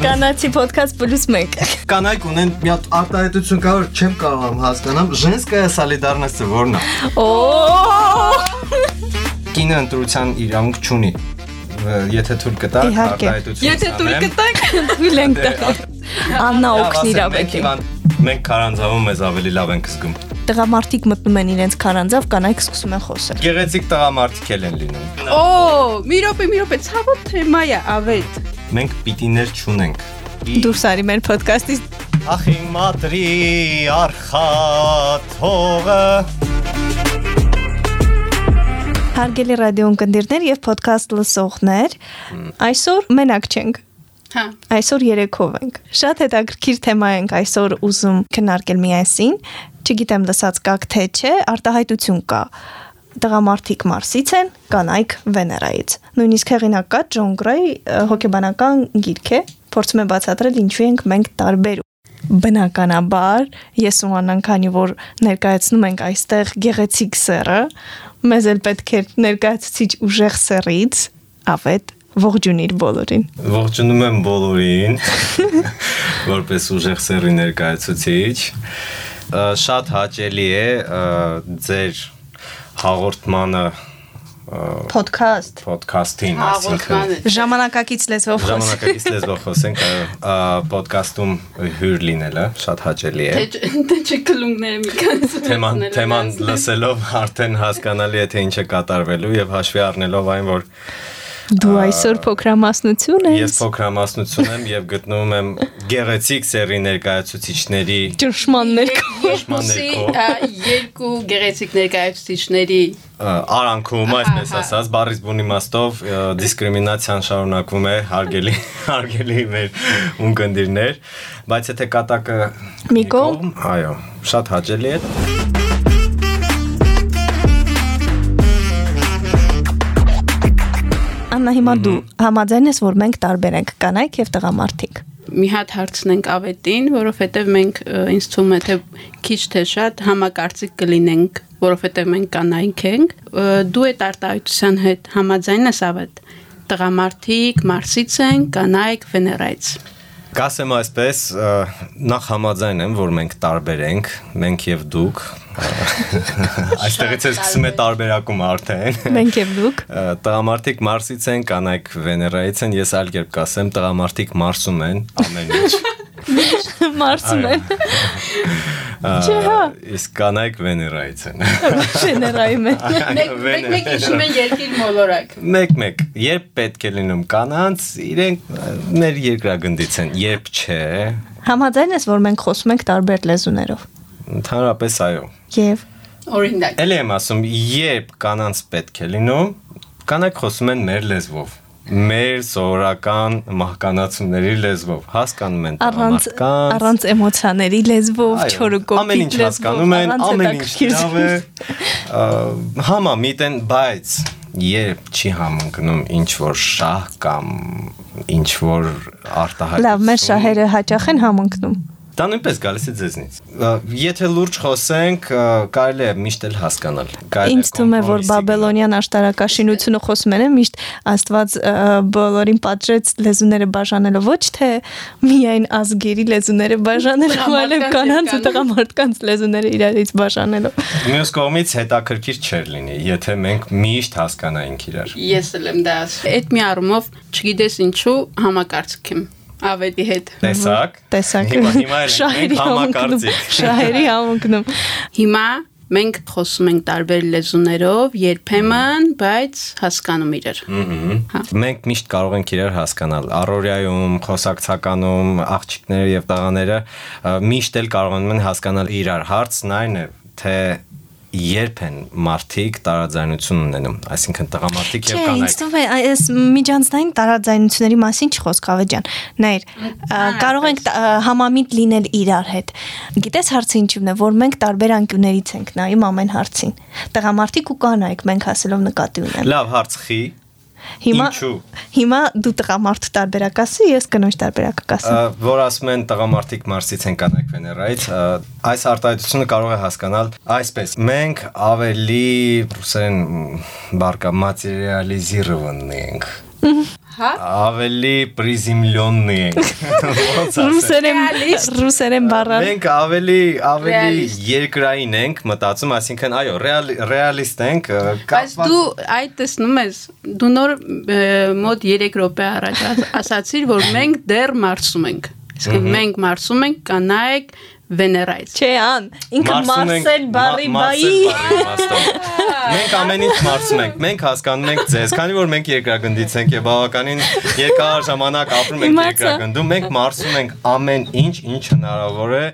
Կանացի podcast plus 1։ Կանայք ունեն մի հատ արտահայտություն կա, որ չեմ կարողam հասկանամ, женская солидарность-ը որն է։ Օ! Կինը ընտրության իրավունք չունի։ Եթե թույլ կտաք արտահայտություն։ Եթե թույլ կտաք, թույլ ենք տալ։ դե, Աննա օգնիր ավեկին։ Մենք քարանձավում մեզ ավելի լավ ենք զգում։ Տղամարդիկ մտնում են իրենց քարանձավ, կանայք սկսում են խոսել։ Գեղեցիկ տղամարդիկ էլ են լինում։ Օ, մի րոպե, մի րոպե, ցավոտ թեմա է, ավետ։ Մենք պիտիներ չունենք։ Դուրս արի մեր ոդքասթից Ախի մատրի արխաթողը Հարգելի ռադիոընկերներ եւ ոդքասթ լսողներ, այսօր մենակ չենք։ Հա։ Այսօր երեքով ենք։ Շատ հետաքրքիր թեմա ենք այսօր ուզում քննարկել միասին։ Չգիտեմ լսած կաք թե չէ, արտահայտություն կա։ Տղամարդիկ Մարսից են, կանայք Վեներայից։ Նույնիսկ հեղինակ կա Ջոն Գրեյ ը, հոգեբանական գիրք է, փորձում է բացատրել ինչու ենք մենք տարբեր բնականաբար ես ու Աննան քանի որ ներկայացնում ենք այստեղ գեղեցիկ սերը մեզ էլ պետք է ներկայացուցիչ ուժեղ սերից ավետ ողջունիր բոլորին Ողջունում եմ բոլորին որպես ուժեղ սերի ներկայացուցիչ շատ հաճելի է ձեր հաղորդմանը podcast ոդքասթին, Հաղորդմանը։ այսինքն ժամանակակից լեզվով խոս ժամանակակից լեզվով խոսենք, ոդքասթում հյուր լինելը շատ հաճելի է։ Դե դե չկլունգները մի քանի Թեման թեման լսելով արդեն հասկանալի է թե ինչ է կատարվելու եւ հաշվի առնելով այն, որ դու այսօր փոքրամասնություն ես ես փոքրամասնություն եմ եւ գտնվում եմ գեղեցիկ սերի ներկայացուցիչների Երկուսի ա, երկու գեղեցիկ ներկայացուցիչների արանքում, այսպես ասած, բարից բուն իմաստով ա, դիսկրիմինացիան շարունակվում է հարգելի հարգելի մեր ունկնդիրներ, բայց եթե կատակը Մի կողմ, այո, շատ հաճելի է։ Աննա հիմա դու համաձայն ես որ մենք տարբեր ենք կանայք եւ տղամարդիկ մի հատ հարցնենք ավետին, որովհետև մենք ինձ թվում է թե քիչ թե շատ համակարծիք կլինենք, որովհետև մենք կանայք ենք։ Դու այդ արտահայտության հետ համաձայն ես ավետ։ Տղամարդիկ Մարսից են, կանայք Վեներայից։ Կասեմ այսպես, նախ համաձայն եմ, որ մենք տարբեր ենք, մենք եւ դուք։ Այստեղից է սկսում է տարբերակում արդեն։ մենք եւ դուք Տղամարդիկ Մարսից են, կանայք Վեներայից են, ես այլ կերպ կասեմ, տղամարդիկ Մարսում են ամեն ինչ։ մարսում են Չէ, հա։ Իսկ կանայք Վեներայից են։ շեներայի մեջ Մեկ մեկ մեկ իշում են երկիր մոլորակ։ Մեկ-մեկ, երբ պետք է լինում կանանց, իրենք մեր երկրագնդից են, երբ չէ, համաձայն ես որ մենք խոսում ենք տարբեր լեզուներով ընդհանրապես այո։ եւ Օրինակ։ Էլի եմ ասում, երբ կանանց պետք է լինում, կանայք խոսում են մեր լեզվով մեր սովորական մահկանացումների լեզվով հասկանում են առանց առանց էմոցիաների լեզվով Այո, չորուկոպի ամեն ինչ հասկանում են, ամեն ինչ լավ է։ ա, Համամիտ են, բայց երբ չի համընկնում ինչ որ շահ կամ ինչ որ արտահայտություն։ լավ մեր շահերը հաճախ են համընկնում Դա նույնպես գալիս է ձեզնից։ Եթե լուրջ խոսենք, կարելի է միշտ էլ հասկանալ։ Ինձ թվում է որ բաբելոնյան աշտարակաշինությունը խոսում են միշտ Աստված բոլորին պատժեց լեզուները բաժանելով ոչ թե միայն ազգերի լեզուները բաժանելով, այլև կանանց ու տղամարդկանց լեզուները իրարից բաժանելով։ Մյուս կողմից հետաքրքիր չէր լինի, եթե մենք միշտ հասկանայինք իրար։ Ես էլ եմ դա ասում։ Այդ մի առումով, չգիտես ինչու, համակարծիք եմ ավետի հետ։ Տեսակ։ Տեսակ։ Հիմա հիմա էլ համակարծիք։ Շահերի համընկնում։ Հիմա մենք խոսում ենք տարբեր լեզուներով, երբեմն, բայց հասկանում իրար։ Հա։ Մենք միշտ կարող ենք իրար հասկանալ։ Առօրյայում, խոսակցականում աղջիկները եւ տղաները միշտ էլ կարողանում են հասկանալ իրար։ Հարցն այն է, թե երբ են մարդիկ տարաձայնություն ունենում, այսինքն տղամարդիկ եւ Չէ, ինձ կանայք։ թվում է այս միջանցային տարաձայնությունների մասին չխոսք ավեջան։ Նայր, ա, կարող ենք համամիտ լինել իրար հետ։ Գիտես հարցը ինչու՞մն է, որ մենք տարբեր անկյուններից ենք նայում ամեն հարցին։ Տղամարդիկ ու կանայք մենք ասելով նկատի ունեմ։ Լավ հարց խի։ Հիմա հիմա դու տղամարդ տարբերակասի, ես կնոջ տարբերակակասի։ Որ ասում են տղամարդիկ Մարսից են կանայք Վեներայից, այս արտահայտությունը կարող է հասկանալ այսպես. մենք ավելի ռուսերեն բարգա մատերիալիզիրվանն ենք Հա? Ավելի պրիզիմլյոննի ենք։ Ռուսերեն ռուսերեն բառը Մենք ավելի ավելի երկրային ենք մտածում, այսինքն այո, ռեալ ռեալիստ ենք, ա, Բայց դու այդ տեսնում ես, դու նոր մոտ 3 րոպե առաջ աս- ասացիր, որ մենք դեռ մարսում ենք։ Իսկ մենք մարսում ենք կանայք Վեներայից։ չէ ան, ինքը Մարսել բարի բայի Մենք ամեն ինչ մարսում ենք։ Մենք հասկանում ենք ձեզ, քանի որ մենք երկրագնդից ենք եւ բավականին երկար ժամանակ ապրում ենք երկրագնդում, մենք մարսում ենք ամեն ինչ, ինչ հնարավոր է։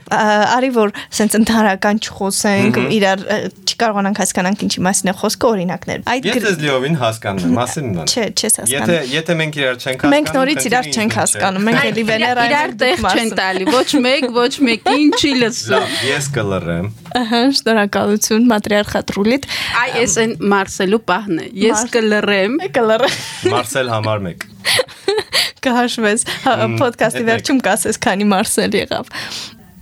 արի որ սենց ընդհանրական չխոսենք, իրար չկարողանանք հասկանանք ինչի մասին է խոսքը օրինակներ։ Այդ Ես ես լիովին հասկանում եմ, ասեմ բան։ Չէ, չես Եթե հասկանում։ եթե մենք իրար չենք հասկանում, Մենք նորից իրար չենք հասկանում, մենք էլի վեներային իրար տեղ չեն տալի, ոչ մեկ, ոչ մեկին չի լսում։ ես կլռեմ։ Ահա, շնորհակալություն Matriarchat Rulit։ Այ էս այն մարսելու պահն է։ Ես կլռեմ։ Կլռը Մարսել համար 1։ կհաշվես ոդքասթի հետո վերջում կասես քանի մարսել եղավ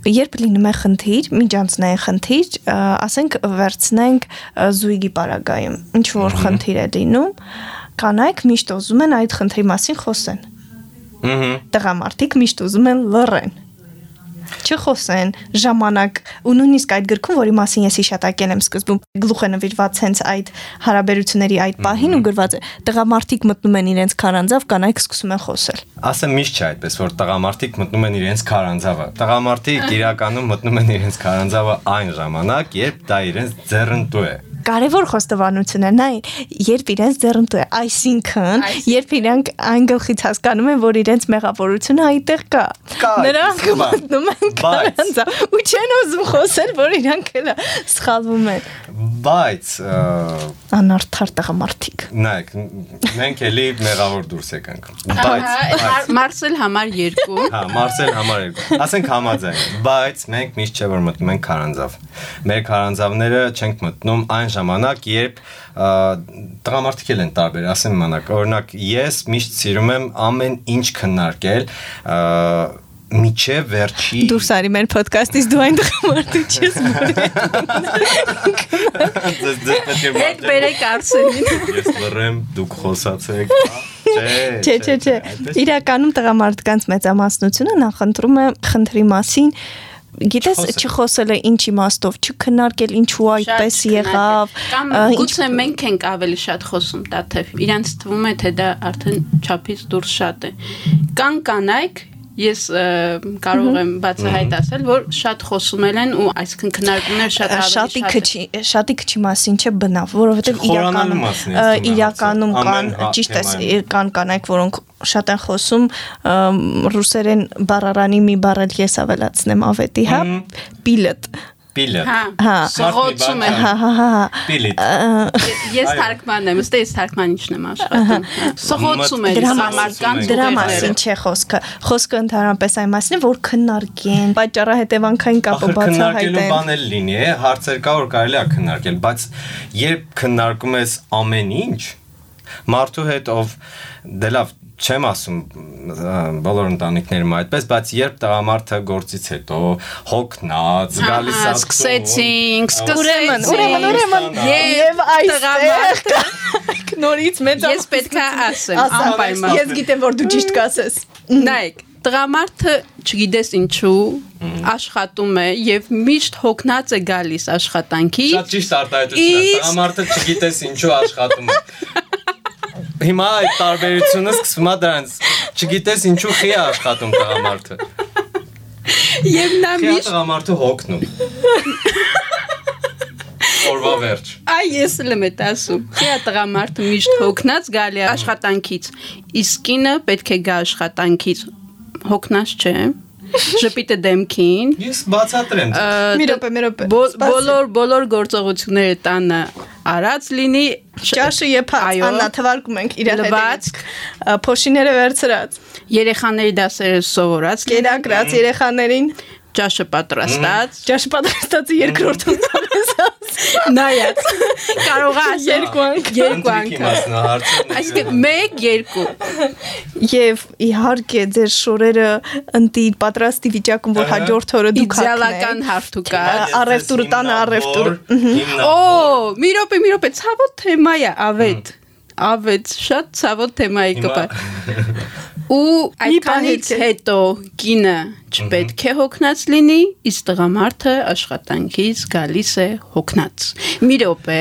երբ լինում է խնդիր, միջանցնային խնդիր, ասենք վերցնենք զույգի պարագայում, ինչ որ խնդիր է լինում, կանայք միշտ ուզում են այդ խնդրի մասին խոսեն։ Ահա։ Տղամարդիկ միշտ ուզում են լռեն չխոսեն ժամանակ ու նույնիսկ այդ գրքում որի մասին ես հիշատակել եմ սկզբում գլուխը նվիրված հենց այդ հարաբերությունների այդ պահին ու գրված է տղամարդիկ մտնում են իրենց քարանձավ կանայք սկսում են խոսել Ասեմ միշտ չէ այդպես որ տղամարդիկ մտնում են իրենց քարանձավը։ Տղամարդիկ իրականում մտնում են իրենց քարանձավը այն ժամանակ, երբ դա իրենց ձեռնտու է։ Կարևոր խոստովանություն է նա երբ իրենց ձեռնտու է այսինքն երբ իրանք այն գլխից հասկանում են որ իրենց մեղավորությունը այդտեղ կա նրանք մտնում են բայց- քարանձավ ու չեն ուզում խոսել որ իրանք հələ սխալվում են Բայց անարդար տղամարդիկ նայեք, մենք էլի մեղավոր դուրս եկանք։ Բայց Մար- Մարսել համար 2։ Հա, Մարսել համար երկու։ Ասենք համաձայն, բայց մենք միշտ չէ որ մտնում ենք քարանձավ։ Մեր քարանձավները չենք մտնում այն ժամանակ, երբ տղամարդիկ են տարբեր, ասեմ մանակ, օրինակ ես միշտ սիրում եմ ամեն ինչ քննարկել, միջև վերջի դուրս արի մեր ոդկասթից դու այն տղամարդիկ ես Ձեզ ձեզ պետք է Հետ մատեմ։ բերեք Արսենին։ Ես լռեմ, դուք խոսացեք։ Չէ, Չէ, չէ, Իրականում տղամարդկանց մեծամասնությունը նախընտրում է խնդրի մասին գիտես Չխոսել։ չխոսելը ինչ իմաստով, չքննարկել ինչու այդպես եղավ, Կամ գուցե մենք ենք ավելի շատ խոսում տաթև։ Իրանց թվում է թե դա արդեն չափից դուրս շատ է։ Կան կանայք Ես կարող եմ բացահայտ ասել, որ շատ խոսում են ու այսքան քննարկումներ շատ ավելի շատի շատ քչի շատի քչի մասին չէ բնավ, որովհետև իրականում իրականում կան հա- ճիշտ է կան կանայք, որոնք շատ են խոսում ռուսերեն բառարանի մի բառ էլ ես ավելացնեմ ավետի, հա, պիլոտ։ Պիլը։ Հա, Հա։ սողոցում են։ Հա, հա, հա, հա։ Պիլիտ։ Ես թարգմանն եմ, ըստ էս թարգմանիչն եմ աշխատում։ Սողոցում են Դրա համարքան մասին- Դրա մասին չէ խոսքը։ Խոսքը ընդհանրապես այն մասին է, որ քննարկեն, պատճառահետևանքային կապը Ախր քննարկելու բացահայտեն։ բան էլ լինի, է, հարցեր կա որ կարելի է քննարկել, բայց երբ քննարկում ես ամեն ինչ, մարդու հետ ով դե լավ չեմ ասում բոլոր ընտանիքներում այդպես, բայց երբ տղամարդը գործից հետո հոգնած, գալիս է սկսեցինք, Ուրեմն, ուրեմն, ուրեմն եւ այստեղ տղամարդը նորից մեծ Ես պետք է ասեմ, անպայման։ Ես գիտեմ որ դու ճիշտ կասես։ Նայեք, տղամարդը չգիտես ինչու աշխատում է եւ միշտ հոգնած է գալիս աշխատանքից։ Շատ ճիշտ արտահայտություն է։ Իսկ- Տղամարդը չգիտես ինչու աշխատում է։ Հիմա այդ տարբերությունը սկսվում է դրանց։ Չգիտես ինչու խի է աշխատում տղամարդը։ Եվ նա միշտ տղամարդը հոգնում։ Օրվա վերջ։ այ ես էլ եմ այդ ասում։ Խիա տղամարդը միշտ հոգնած գալի է աշխատանքից։ Իսկ կինը պետք է գա աշխատանքից հոգնած չէ։ Ժպիտը դեմքին։ Ես բացատրեմ։ Մի րոպե, մի րոպե։ Բոլոր բոլոր գործողությունները տանը արած լինի Ճաշը եփած, Աննա թվարկում ենք իր Լվացք։ Փոշիները վերցրած, երեխաների դասերը սովորած կերակրած երեխաներին։ ջաշը պատրաստած, Ճաշ պատրաստածը երկրորդ անգամ նայած։ Կարող է երկու անգամ։ երկու մասնահարցը Այսինքն 1 2 եւ իհարկե ձեր շորերը ընտի պատրաստի վիճակում որ հաջորդ օրը դուք իդեալական հարթուկա։ առևտուրը տանը, առևտուրը։ Օ, մի րոպե, մի րոպե, ցավոտ թեմա է, ավետ։ Ավետ, շատ ցավոտ թեմա է Հիմա- կապա։ Ու այդքանից հետո կինը չպետք է հոգնած լինի, իսկ տղամարդը աշխատանքից գալիս է հոգնած։ Մի րոպե,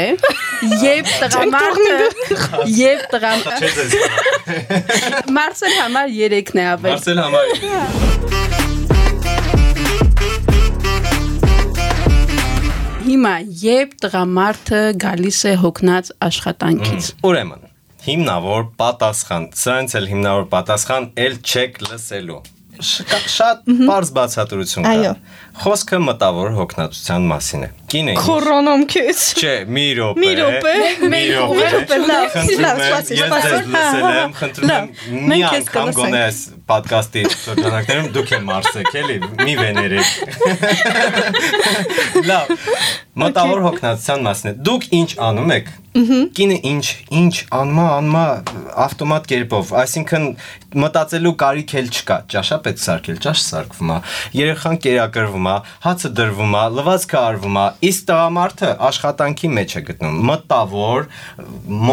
եւ տղամարդը եւ տղամարդը Մարսել համար 3-ն է ավետ։ Մարսել համար Հիմա երբ տղամարդը գալիս է հոգնած աշխատանքից։ Ուրեմն, հիմնավոր պատասխան, սրանց էլ հիմնավոր պատասխան էլ չեք լսելու։ Շատ բարձ բացատրություն կա։ Այո։ Խոսքը մտավոր հոգնածության մասին է։ Կինը Խորոնում քեզ Չէ, մի րոպե։ Մի րոպե, մի րոպե։ լավ, լավ, սպասի, ես սպասի։ մենք քեզ անգամ կլսենք։ գոնե այս ոդկասթի շրջանակներում դուք եք մարսեք, էլի, մի վեներեք։ Լավ, մտավոր հոգնածության մասն է։ Դուք ինչ անում եք։ Կինը ինչ, ինչ անում է ավտոմատ կերպով, այսինքն մտածելու կարիք էլ չկա։ Ճաշա պետք սարքել, ճաշ սարքվում է, երեխան կերակրվում է, հացը դրվում է, լվացքը արվում է, իսկ տղամարդը աշխատանքի մեջ է գտնում։ Մտավոր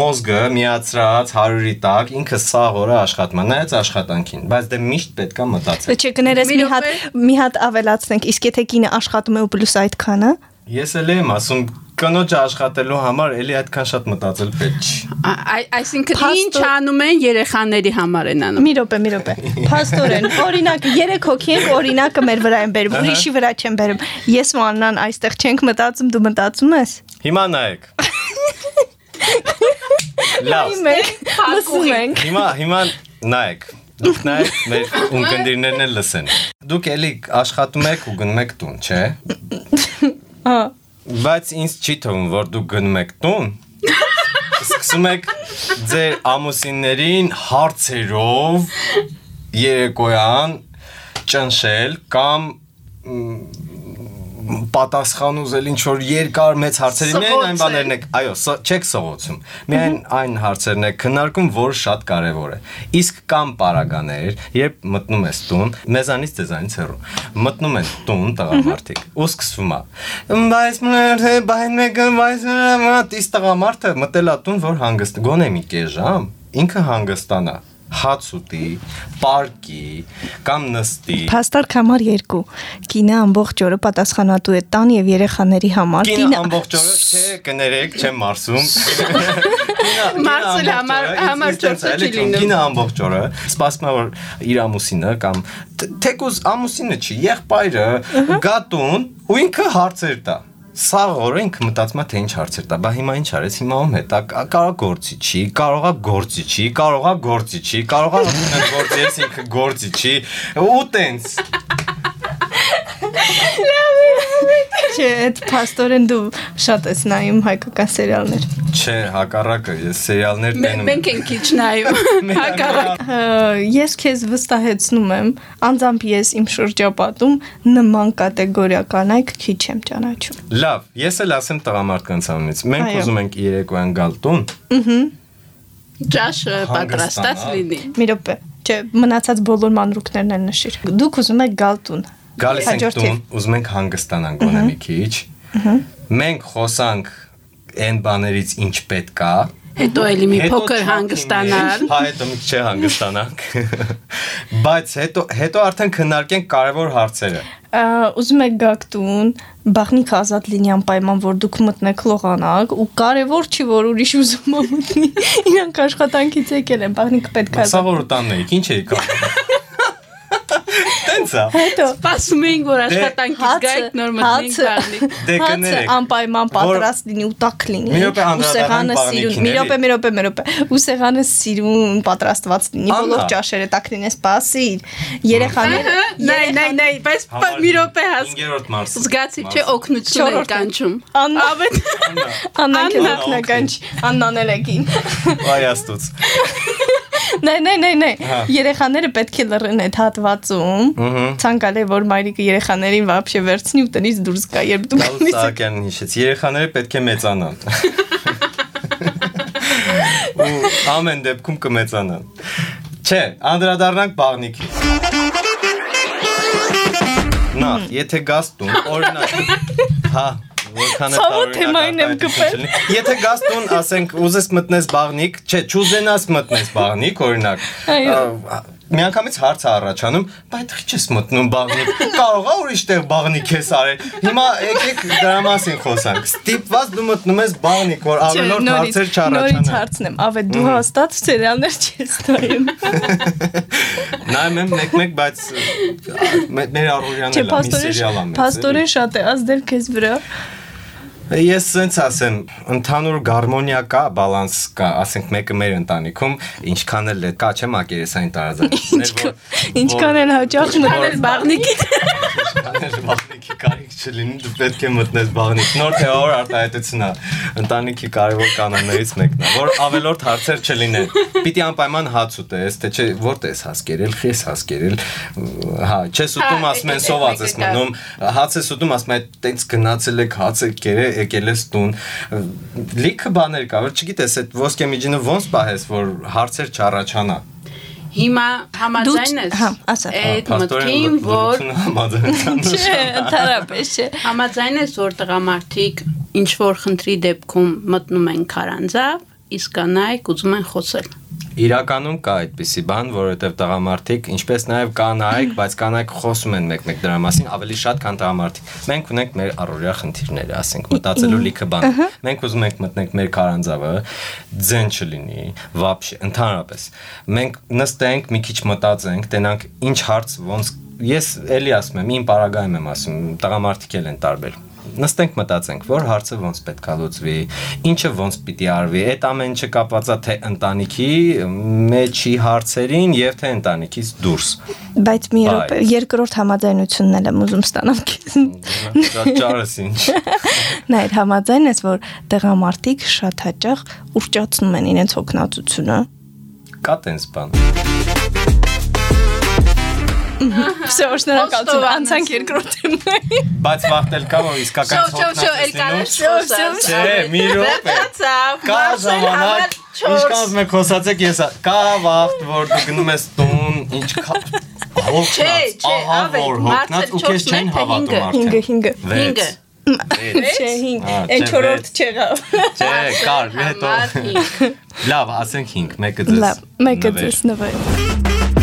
մոզգը միացրած 100-ի տակ ինքը սաղ օրը աշխատում է, նայած աշխատանքին, բայց դե միշտ պետքա մտածել։ Չէ, կներես Մի մի հատ մի հատ ավելացնենք, իսկ եթե կինը աշխատում է ու պլյուս այդքանը, Ես էլ եմ ասում կնոջը աշխատելու համար էլի այդքան շատ մտածել պետք չի։ Այսինքն ինչ անում են երեխաների համար են անում։ մի րոպե, մի րոպե։ Փաստորեն, օրինակ 3 հոգի ենք, օրինակը մեր վրա են բերում, ուրիշի վրա չեն բերում։ Ես ու Աննան այստեղ չենք մտածում, դու մտածում ես։ Հիմա նայեք։ Լավ։ լսում ենք։ Հիմա հիմա նայեք։ Դուք նայեք մեր ունկնդիրներն էլ լսեն։ Դուք էլի աշխատում եք ու գնում եք տուն, չէ՞։ Հա։ Բայց ինձ չի թվում, որ դուք գնում եք տուն։ Սկսում եք ձեր ամուսիններին հարցերով երեկոյան ճնշել կամ պատասխան ուզել ինչ որ երկար մեծ հարցերի միայն այն բաներն եք այո չեք սողոցում միայն այն հարցերն եք քննարկում որը շատ կարևոր է իսկ կամ պարագաներ երբ մտնում ես տուն մեզանից ձեզանից հեռու մտնում են տուն տղամարդիկ ու սկսվում է բայց մը բայ մեկը բայց մատիս տղամարդը մտելա տուն որ հանգստ գոնե մի կես ժամ ինքը հանգստանա հաց ուտի, պարկի կամ նստի։ Փաստարկ համար 2։ Կինը ամբողջ օրը պատասխանատու է տան եւ երեխաների համար։ Կինը ամբողջ օրը չէ, կներեք, չեմ մարսում։ Մարսել համար- համար ճորսը չի լինում։ Կինը ամբողջ օրը սպասում է որ իր ամուսինը կամ թեկուզ ամուսինը չի, եղբայրը գատուն ու ինքը հարցեր տա։ Սա օրը ինքը մտածում է թե ինչ հարցեր տա, բա հիմա ինչ արեց, հիմա ում հետ, կարա գործի չի, կարողա գործի չի, կարողա գործի չի, կարողա գործի ես ինքը գործի չի, ու տենց Չէ, այդ փաստորեն դու շատ ես նայում հայկական սերիալներ։ Չէ, հակառակը, ես սերիալներ տենում եմ։ Մենք ենք քիչ նայում։ Հակառակ։ Ես քեզ վստահեցնում եմ, անձամբ ես իմ շրջապատում նման կատեգորիա կանայք քիչ եմ ճանաչում։ Լավ, ես էլ ասեմ տղամարդկանց անունից։ Մենք ուզում ենք երեկոյան գալ տուն։ Ջաշը պատրաստած Հանգստանալ։ լինի։ Մի րոպե։ Չէ, մնացած բոլոր մանրուքներն էլ նշիր։ Դուք ուզում եք գալ տուն։ Գալիս ենք տուն, ուզում ենք հանգստանանք գոնե մի քիչ։ Մենք խոսանք այն բաներից ինչ պետք է։ Հետո էլի մի փոքր հանգստանալ։ Հա, հետո մի չէ հանգստանանք։ Բայց հետո հետո արդեն քննարկենք կարևոր հարցերը։ Ուզում եք գաք տուն, բաղնիք ազատ լինի անպայման, որ դուք մտնեք լողանակ, ու կարևոր չի, որ ուրիշ ուզում մտնի։ Իրանք աշխատանքից եկել են, բաղնիքը պետք է Սա ազատ։ որ տանն էիք, ինչ էիք անում։ Տենց է։ Հետո Սպասում էինք, որ աշխատանքից գայք նոր մտնենք բառնի։ Դե կներեք, անպայման պատրաստ լինի ու տաք լինի։ ու սեղանը սիրուն, մի րոպե, մի րոպե, մի րոպե։ Ու սեղանը սիրուն պատրաստված լինի, բոլոր ճաշերը տաք լինեն, սպասիր։ Երեխաները Նայ, նայ, նայ, բայց մի րոպե հաս։ 5-րդ մարս։ Զգացի չէ օգնություն է կանչում։ Աննա, Ավետ Աննան չի։ Աննան էլ եկին։ Այ աստուց։ Նայ, նայ, նայ, նայ։ Հա։ Երեխաները պետք է լռեն այդ հատվածում։ Ահա։ Ցանկալի է, որ մայրիկը երեխաներին вообще վերցնի ու տնից դուրս գա, երբ դու Գալուս գնես։ Սահակյանն հիշեց։ Երեխաները պետք է մեծանան։ Ու ամեն դեպքում կմեծանան։ Չէ, անդրադառնանք բաղնիկի։ Նա, եթե գաս տուն, օրինակ, հա, որքան է տարօրինակ թեմային եմ կպել։ Եթե գաս տուն, ասենք, ուզես մտնես բաղնիկ, չէ, չուզենաս մտնես բաղնիկ, օրինակ, Այո։ միանգամից հարց է առաջանում, բայց ի՞նչ ես մտնում բաղնիկ։ Կարող է ուրիշ տեղ բաղնիկ ես արել։ Հիմա եկեք դրա մասին խոսանք։ Ստիպված դու մտնում ես բաղնիկ, որ Չէ, ավելորդ նորից- հարցեր Նորից չառաջանան։ հարցնեմ, ավե դու հաստատ սերիալներ չես նայում։ Նայում եմ մեկ-մեկ, բայց մե- մեր առօրյանն Չէ, է, մի սերիալ փաստորեն է։ փաստորեն շատ է ազդել քեզ վրա։ Ես սենց ասեմ, ընդհանուր գարմոնիա կա, բալանս կա, ասենք մեկը մեր ընտանիքում ինչքան էլ կա, չէ՞ մակերեսային տարածաշրջաններ, Ինչքան էլ հաճախ մտնել բաղնիկի։ Էլ բաղնիկի կարիք չլինի, դու պետք է մտնես բաղնիկ։ Նոր թեոր արտահայտություն է։ Ընտանիքի կարևոր կանոններից մեկն է, որ ավելորդ հարցեր չլինեն։ Պիտի անպայման հաց ուտես, թե չէ, որտե՞ս հաց կերել, խես հաց կերել։ Հա, չես ուտում, Հա, ասում են սոված ես մնում, հաց ես ուտում, ասում են տենց գնացել եք հաց եք կերել, եկել ես տուն։ Լիքը բաներ կա, որ չգիտես, այդ ոսկե միջինը ոնց պահես, որ հարցեր չառաջանա։ Հիմա համաձայն ես։ հա, ասա։ Այդ մտքին, որ Չէ, ընդհանրապես չէ։ համաձայն ես, որ տղամարդիկ ինչ որ խնդրի դեպքում մտնում են քարանձավ, իսկ կանայք ուզում են խոսել։ Իրականում կա այդպիսի բան, որովհետև տղամարդիկ, ինչպես նաև կանայք, բայց կանայք խոսում են մեկ-մեկ դրա մասին ավելի շատ, քան տղամարդիկ։ Մենք ունենք մեր առօրյա խնդիրները, ասենք, մտածելու լիքը բան։ Մենք ուզում ենք մտնենք մեր քարանձավը, ձեն չլինի, вообще, ընդհանրապես։ Մենք նստենք, մի քիչ մտածենք, տենանք ինչ հարց ոնց ես էլի ասում եմ, իմ պարագայում եմ ասում, տղամարդիկ էլ են տարբեր նստենք մտածենք, որ հարցը ոնց պետք է լուծվի, ինչը ոնց պիտի արվի, այդ ամեն ինչը կապված է թե ընտանիքի մեջի հարցերին եւ թե ընտանիքից դուրս։ Բայց մի րոպե, երկրորդ համաձայնությունն էլ եմ ուզում ստանալ քեզ։ ճարս ինչ։ Նայր համաձայն ես, որ տեղամարտիկ շատ հաճախ ուրճացնում են իրենց հոգնածությունը։ Կա տենց բան։ Всё, շնորհակալություն, Խոստովանեցի։ անցանք երկրորդ թեմային։ Բայց վախտել կա որ իսկական Շո, շո, շո, էլ կանես Շո, շո, Չէ, մի րոպե։ Կա ժամանակ, ինչքան մեկ խոսացեք ես կա վախտ որ դու գնում ես տուն, ինչ կա Չէ, չէ, ահա ավե, որ մարդը հոգնած ու քեզ չեն չորսն է, թե հավատում հինգը։ արդեն։ 5-ը, 5-ը։ 5-ը։ Վեց։ Չէ, 5։ Ա, Այն չէ, չորրորդ վեց։ չեղավ։ Չէ, կար, հետո։ Համար հինգ։ Լավ, ասենք 5, մեկը ձեզ։ Լավ, մեկը նվեր։ ձեզ նվեր։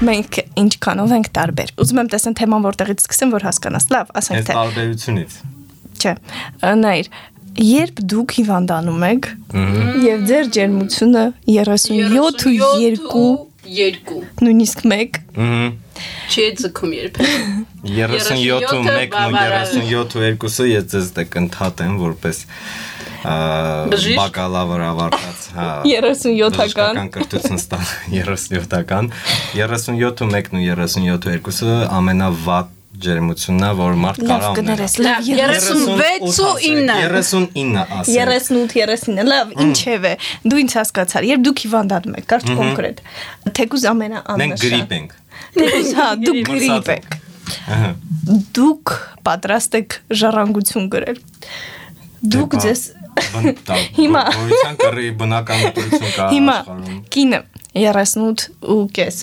Մենք ինչքանով ենք տարբեր։ Ուզում եմ տեսնել թեման որտեղից սկսեմ, որ հասկանաս։ Լավ, ասենք Այս թե տարբերությունից։ Չէ, նայր, երբ դուք հիվանդանում եք եւ ձեր ջերմությունը 37 ու 2, 2 նույնիսկ 1, Ահա։ չի ձգում երբեք։ 37-ը 1-ն ու բավարար։ 37-ը 2-ը ես ձեզ դե կընդհատեմ որպես բակալավր ավարտած, հա։ 37-ական բժշկական կրթություն ստան 37-ական 37-ը 1-ն ու 37-ը 2-ը ամենավատ ջերմությունն է, որ մարդ կարող կներես, Լավ, լավ 36 ու 9։ 39 ասենք 38-39, լավ, ինչևէ, դու ինձ հասկացար, երբ դուք հիվանդանում եք, կարճ կոնկրետ, թեկուզ ամենաաննշան։ մենք գրիպ ենք Թեկուզ, հա, դուք գրիպ եք։ Ահա։ Դուք պատրաստ եք ժառանգություն գրել։ Դուք Դե, ձեզ Հիմա- գոյության կռի բնական դրություն կա Հիմա աշխարհում կինը 38 ու կես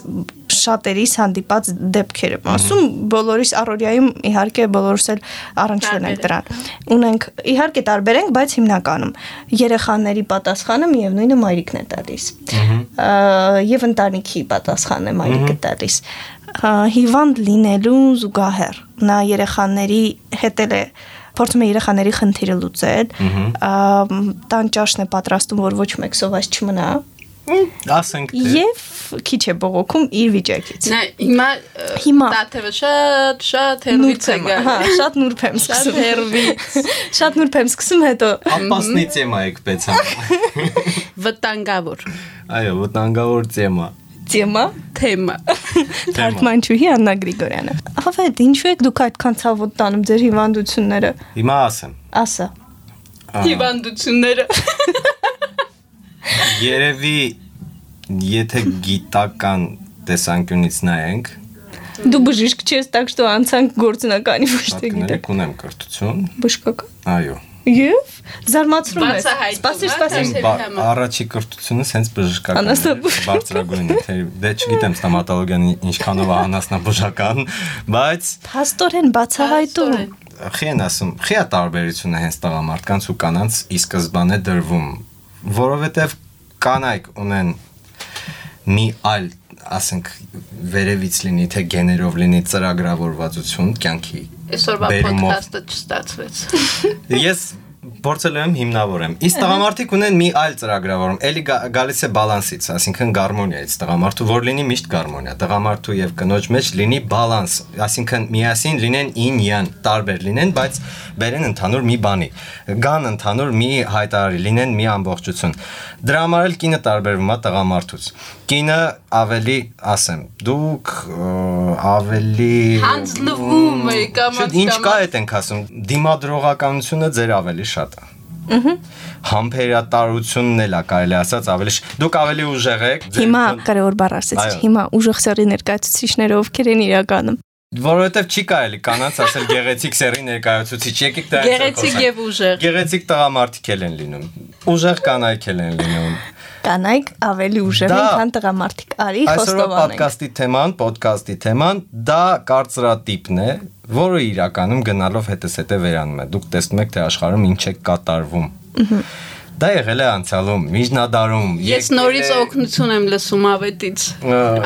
շատերիս հանդիպած դեպքեր եմ ասում բոլորիս առօրյայում իհարկե բոլորս էլ առնչվել ենք դրան ունենք իհարկե տարբեր ենք բայց հիմնականում երեխաների պատասխանը միևնույնը մայրիկն է տալիս եւ ընտանիքի պատասխանը մայրիկը տալիս հիվանդ լինելու զուգահեռ նա երեխաների հետ էլ է փորձում է երեխաների խնդիրը լուծել ա, տան ճաշն է պատրաստում որ ոչ մեկ սոված չմնա ասենք թե Եվ քիչ է բողոքում իր վիճակից։ Նա հիմա Հիմա- դաթևը շատ շատ հերվից է գա։ հա, շատ նուրբ եմ Շատ սկսում։ հերվից։ Շատ նուրբ եմ սկսում, հետո Ապասնի տեմա եք պետք Վտանգավոր Այո, վտանգավոր տեմա տեմա թեմա։ Թարգմանչուհի Աննա Գրիգորյանը։ Հավետ, ինչու եք դուք այդքան ցավոտ տանում ձեր հիվանդությունները։ Հիմա ասեմ Ասա։ Հիվանդությունները։ Երևի եթե գիտական տեսանկյունից նայենք, Դու բժիշկ չես, так что անցանք գործնականի ոչ թե գիտակ։ կներեք ունեմ կրթություն, Բժշկական։ այո։ Եվ զարմացրում ես։ Սպասիր, սպասիր։ Առաջի կրթությունը սենց բժշկական է, բարձրագույն է, թե դե չգիտեմ ստոմատոլոգիան ինչքանով է անասնաբուժական, բայց Փաստորեն բացահայտում։ խի են ասում, խի է տարբերությունը հենց տղամարդկանց ու կանանց ի սկզբանե դրվում, որովհետև կանայք ունեն մի այլ ասենք վերևից լինի թե գեներով լինի ծրագրավորվածություն կյանքի Այսօրվա բերումով։ ոդքասթը չստացվեց։ Ես փորձել եմ հիմնավորեմ։ Իսկ տղամարդիկ ունեն մի այլ ծրագրավորում, գա- գալիս է բալանսից, այսինքն գարմոնիայից տղամարդու, որ լինի միշտ գարմոնիա, տղամարդու եւ կնոջ մեջ լինի բալանս, այսինքն միասին լինեն ինյան, տարբեր լինեն, բայց բերեն ընդհանուր մի բանի, գան ընդհանուր մի հայտարարի, լինեն մի ամբողջություն։ Դրա համար էլ կինը տարբերվում է տղամարդուց։ Կինը ավելի, ասեմ, դուք ավելի Հանձնվում է կամ ինչ կա այդ ենք ասում, դիմադրողականությունը ձեր ավելի շատ է։ Համբերատարությունն էլ է կարելի ասած ավելի դուք ավելի ուժեղ եք Հիմա կարևոր բառ ասեցի։ Հիմա ուժեղ սերի ներկայացուցիչները ովքեր են իրականում։ որովհետև չի կարելի կանանց ասել գեղեցիկ սերի ներկայացուցիչ եկեք դա Գեղեցիկ եւ ուժեղ։ գեղեցիկ տղամարդիկ էլ են լինում ուժեղ կանայք էլ են լինում Կանայք ավելի ուժեղ են, քան տղամարդիկ։ Արի խոստովանենք։ ոդկասթի թեման, ոդկասթի թեման դա կարծրատիպն է, որը իրականում գնալով հետս հետե վերանում է։ Դուք տեսնում եք, թե աշխարհում ինչ է կատարվում։ Դա եղել է անցյալում, միջնադարում։ Ես նորից օգնություն եմ լսում ավետից։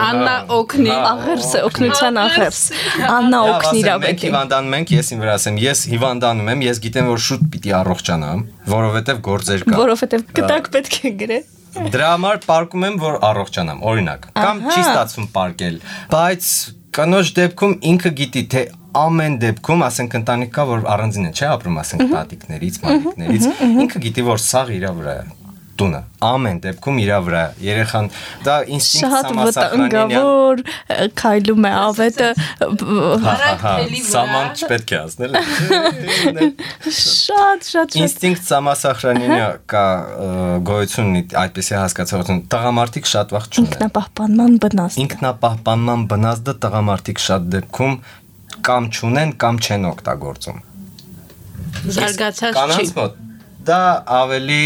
Աննա օգնի։ Աղերս է, օգնության աղերս։ Աննա օգնիր ասեմ, Մենք ավետին։ հիվանդանում ենք, ես իմ վրա ասեմ, ես հիվանդանում եմ, ես գիտեմ, որ շուտ պիտի առողջանամ, որովհետև գործեր կա։ Որովհետև կտակ պետք է գրե։ Դրա համար պարկում եմ, որ առողջանամ, օրինակ։ Կամ չի ստացվում պարկել, բայց կնոջ դեպքում ինքը գիտի, թե ամեն դեպքում, ասենք ընտանիք կա, որ առանձին է, չէ, ապրում, ասենք տատիկներից, մամիկներից, ինքը գիտի, որ սաղ իր վրա է տունը ամեն դեպքում իր վրա երեխան դա ինստինկտ Շատ համասախրանինյան վտանգավոր քայլում է ավետը հա, հա, հա, սաման չպետք է ասնել շատ շատ շատ ինստինկտ համասախրանինյա կա գոյություն այդպեսի հասկացողություն տղամարդիկ շատ վաղ չունեն ինքնապահպանման բնաստ։ ինքնապահպանման բնազդը տղամարդիկ շատ դեպքում կամ չունեն կամ չեն օգտագործում։ Զարգացած Կանանց չի։ մոտ դա ավելի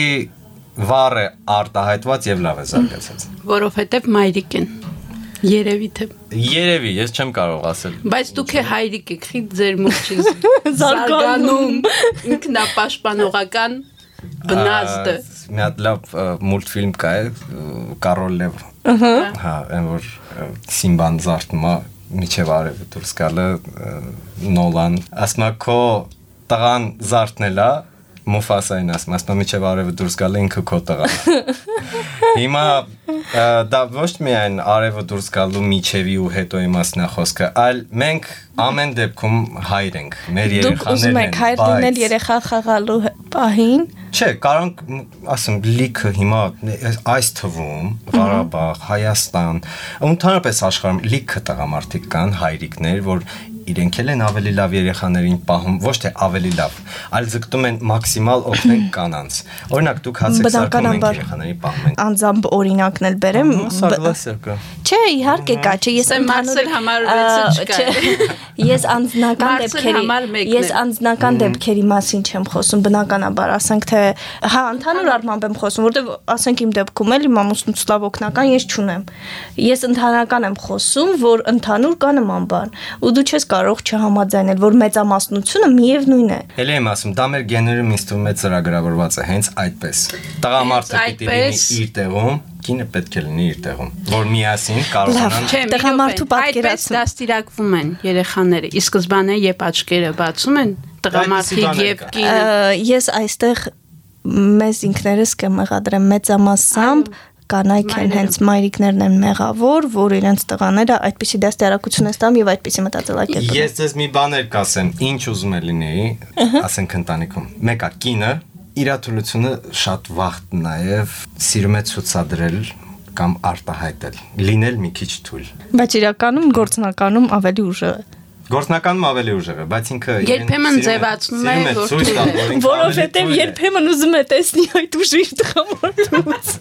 վառ է արտահայտված եւ լավ է զարգացած։ Որովհետև մայրիկ են։ Երևի թե։ Երևի, ես չեմ կարող ասել։ Բայց դուք է հայրիկ եք, խի ձեր մոտ չի Զարգանում։ ինքնապաշտպանողական բնազդը։ Մի հատ լավ մուլտֆիլմ կա է Կարոլ Լև։ Հա, այն որ Սիմբան զարթնում է միջև արևը դուրս գալը Նոլան ասма քո տղան զարթնել է Մուֆասային ասում, ասում է միջև արևը դուրս գալը ինքը քո տղան։ է»։ Հիմա դա ոչ միայն արևը դուրս գալու միջևի ու հետոյի մասն է խոսքը, այլ մենք ամեն դեպքում հայր ենք, մեր Դուք ուզում երեխաներն եք հայր լինել երեխա խաղալու պահին։ Չէ, կարող ասեմ լիքը հիմա այս թվում Ղարաբաղ, Հայաստան, ընդհանրապես աշխարհում լիքը տղամարդիկ կան, հայրիկներ, որ իրենք էլ են ավելի լավ երեխաներին պահում, ոչ թե ավելի լավ, այլ ձգտում են մաքսիմալ օգնել կանանց։ Օրինակ դուք հացեք սարքում ենք Բնականաբար։ երեխաների պահում են։ Անձամբ օրինակն էլ բերեմ։ Սարգսը կա։ Չէ, իհարկե կա, չէ, ես Սա Մարսել համար վեցը չկա։ Ես անձնական դեպքերի ես անձնական դեպքերի մասին չեմ խոսում, բնականաբար, ասենք թե հա, ընդհանուր առմամբ եմ խոսում, որտեվ ասենք իմ դեպքում էլ իմ ամուսնուց լավ օգնական ես չունեմ։ Ես ընդհանրական եմ խոսում, որ ընդհանուր կա նման բան, ու դու չես կարող չհամաձայնել, որ մեծամասնությունը միևնույն է։ Էլի եմ ասում, դա մեր գեներում ինձ թվում է ծրագրավորված է հենց այդպես։ Տղամարդը պիտի լինի իր տեղում, կինը պետք է լինի իր տեղում, որ միասին կարողանան Տղամարդու Այդպես պատկերացում։ դաստիարակվում են երեխաները։ Ի սկզբանե երբ աչքերը բացում են, տղամարդիկ եւ կինը Ես այստեղ մեզ ինքներս կմեղադրեմ մեծամասամբ կանայք են հենց մայրիկներն են մեղավոր, որ իրենց տղաները այդպիսի դաստիարակություն են ստանում եւ այդպիսի մտածելակերպ։ Ես ձեզ մի բաներ կասեմ, ինչ ուզում է լինեի, ասենք ընտանիքում։ Մեկը կինը իրատունությունը շատ վաղ նաև սիրում է ցուցադրել կամ արտահայտել, լինել մի քիչ թույլ։ Բայց իրականում գործնականում ավելի ուժեղ է։ Գործնականում ավելի ուժեղ է, բայց ինքը Երբեմն է- ձևացնում է, սիրում որ ցույց տալ, որ ինքը Որովհետև է։ երբեմն ուզում է տեսնի այդ ուժի տղամարդուց։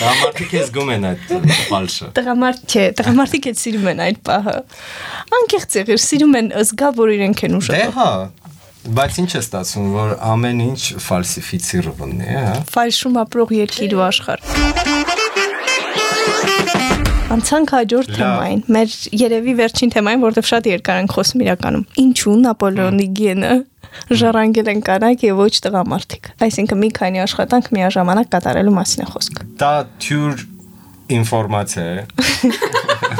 Տղամարդիկ է զգում են այդ ֆալշը։ Տղամարդ չէ, տղամարդիկ էլ սիրում են այդ պահը։ Անկեղծ եղիր, սիրում են զգալ, որ իրենք են Դե ուժեղ։ հա, Բայց ինչ է ստացվում, որ ամեն ինչ ֆալսիֆիցիրվում է, հա։ Ֆալշում ապրող երկիր ու աշխարհ։ Անցանք հաջորդ թեմային։ Մեր երևի վերջին թեմային, որովհետև շատ երկար ենք խոսում իրականում։ Ինչու Նապոլեոնի գենը ժառանգել են կանայք եւ ոչ տղամարդիկ։ Այսինքն մի քանի աշխատանք միաժամանակ կատարելու մասին է խոսքը։ Դա թյուր ինֆորմացիա է։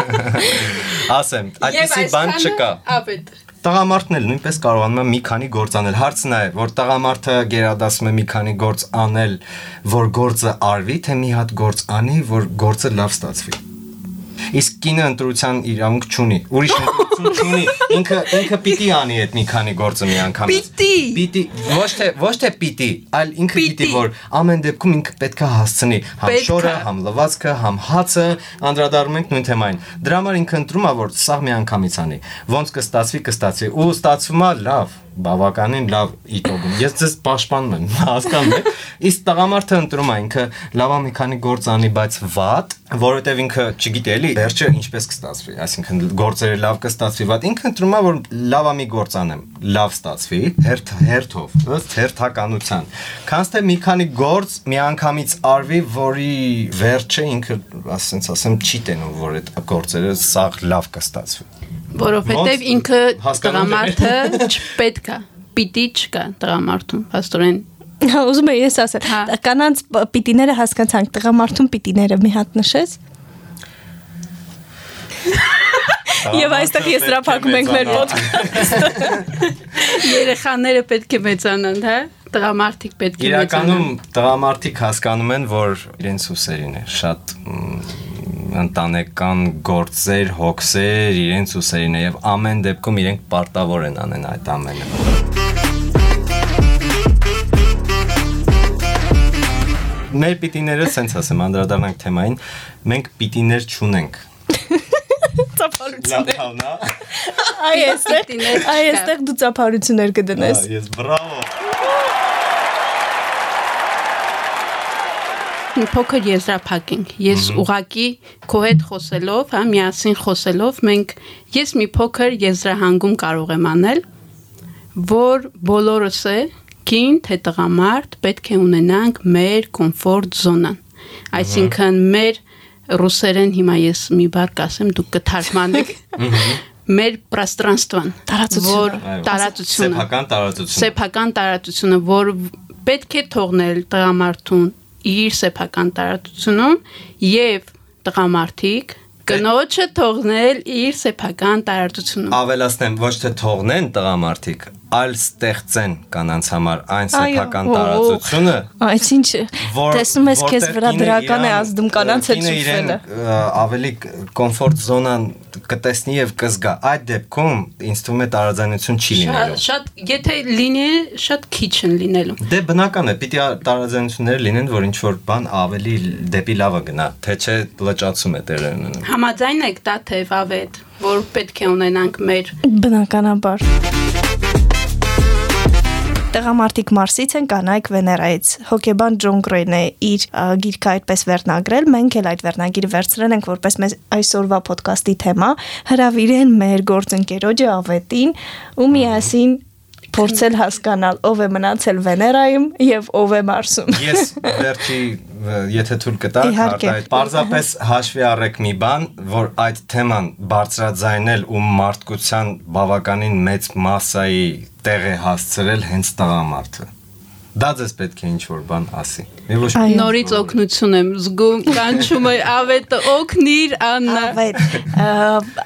Ասեմ, այդպեսի բան չկա։ Ապետ։ Տղամարդն էլ նույնպես կարողանում է մի քանի գործ անել։ Հարցն է, որ տղամարդը գերադասում է մի քանի գործ անել, որ գործը արվի, թե մի հատ գործ անի, որ գործը լավ ստացվի։ Իսկ կինը ընտրության իրավունք չունի։ Ուրիշ ընտրություն չունի։ Ինքը ինքը պիտի անի այդ մի քանի գործը մի անգամ։ Պիտի։ Պիտի ոչ թե ոչ թե պիտի, այլ ինքը պիտի որ ամեն դեպքում ինքը պետքա հասցնի համ շորը, համ լվացքը, համ հացը, անդրադառնում ենք նույն թեմային։ Դրա համար ինքը ընտրում է որ սա մի անգամից անի։ Ոնց կստացվի, կստացվի։ Ու ստացվում է լավ, բավականին լավ իտոգում։ Ես ձեզ պաշտպանում եմ, հասկանում եք։ Իսկ տղամարդը ընտրում է ինքը լավա մի քանի գործ անի, բայց վատ, որովհետև ինքը չգիտի էլի վերջը ինչպես կստացվի, այսինքն գործերը լավ կստացվի, վատ ինքը ընտրում է որ լավա մի գործ անեմ, լավ ստացվի, հերթ հերթով, ըստ հերթականության։ Քանց թե մի քանի գործ մի անգամից արվի, որի վերջը ինքը, ասենց ասեմ, չի տենում, որ այդ գործերը սաղ լավ կստացվի։ Որովհետև ինքը տղամարդը չպետք է, պիտի չկա տղամարդում, աստորեն Հա, ուզում եմ ես ասել, Հա։ կանանց պիտիները հասկացանք, տղամարդուն պիտիները մի հատ նշես։ Եվ այստեղ եզրափակում ենք մեր ոդկասթը։ երեխաները պետք է մեծանան, հա? Տղամարդիկ պետք է Իրականում մեծանան։ տղամարդիկ հասկանում են, որ իրենց ուսերին է շատ ընտանեկան գործեր, հոգսեր իրենց ուսերին է եւ ամեն դեպքում իրենք պարտավոր են անեն այդ ամենը։ Մեր պիտիները, սենց ասեմ, անդրադառնանք թեմային, մենք պիտիներ չունենք։ Ծափարություններ։ Այ այստեղ դու ծափարություններ կդնես։ Ես բրավո։ մի փոքր եզրափակ ենք։ Ես ուղակի քո հետ խոսելով, հա, միասին խոսելով մենք ես մի փոքր եզրահանգում կարող եմ անել, որ բոլորս է կին թե տղամարդ պետք է ունենանք մեր կոմֆորտ զոնան։ Այսինքն մեր ռուսերեն հիմա ես մի բառ կասեմ, դուք կթարգմանեք։ մեր պրաստրանստվան տարածություն որ տարածությունը սեփական տարածությունը սեփական տարածությունը որ պետք է թողնել տղամարդուն իր սեփական տարածությունում եւ տղամարդիկ կնոջը թողնել իր սեփական տարածությունում։ ավելացնեմ ոչ թե թողնեն տղամարդիկ, այլ ստեղծեն կանանց համար այն սեփական տարածությունը, Այս ինչ տեսնում ես քեզ վրա դրական է ազդում կանանց հետ շփվելը։ ավելի կոմֆորտ զոնան կտեսնի եւ կզգա։ Այդ դեպքում ինձ թվում է տարաձայնություն չի Շատ լինելու։ շատ եթե լինի շատ քիչ են լինելու։ Դե բնական է, պիտի ա- տարաձայնություններ լինեն, որ ինչ որ բան ավելի դեպի լավը գնա, թե չէ լճացում է տեղի ունենում։ Համաձայն եք դա թե վավետ, որ պետք է ունենանք մեր Բնականաբար։ Տղամարդիկ Մարսից են կանայք Վեներայից։ Հոկեբան Ջոն Գրեն է իր գիրքը այդպես վերնագրել։ Մենք էլ այդ վերնագիրը վերցրել ենք որպես մեզ այսօրվա ոդկասթի թեմա։ Հրավիրեն մեր գործընկերոջը Ավետին ու միասին փորձել հասկանալ ով է մնացել Վեներայում եւ ով է Մարսում։ Ես վերջի եթե թույլ Իհարկե։ արտահայտ պարզապես հաշվի առեք մի բան, որ այդ թեման բարձրաձայնել ու մարդկության բավականին մեծ massայի տեղ է հասցրել հենց տղամարդը։ Դա ձեզ պետք է ինչ-որ բան ասի։ Եվ ոչ նորից օգնություն եմ զգում, կանչում է ավետը օգնիր Աննա։ Ավետ,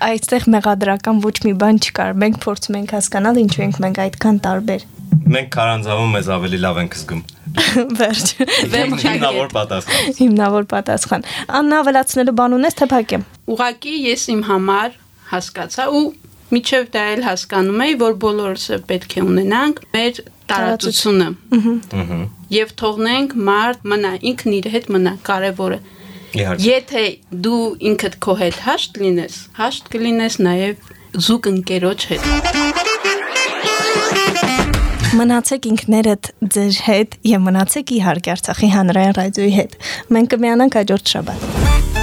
այստեղ մեղադրական ոչ մի բան չկար։ Մենք փորձում ենք հասկանալ ինչու ենք մենք այդքան տարբեր։ մենք քարանձավում մեզ ավելի լավ ենք զգում։ Վերջ։ Վերջակետ։ Հիմնավոր պատասխան։ Հիմնավոր պատասխան։ Աննա ավելացնելու բան ունես թե փակեմ։ Ուղղակի ես իմ համար հասկացա ու միջև դա էլ հասկանում եի, որ բոլորս պետք է ունենանք մեր տարածությունը։ Ահա։ Եվ թողնենք մարդ մնա, ինքն իր հետ մնա, կարևորը։ Իհարկե։ Եթե դու ինքդ քո հետ հաշտ լինես, հաշտ կլինես նաև զուգ ընկերոջ հետ։ Մնացեք ինքներդ ձեր հետ եւ մնացեք իհարկե Արցախի հանրային ռադիոյի հետ։ Մենք կմիանանք հաջորդ շաբաթ։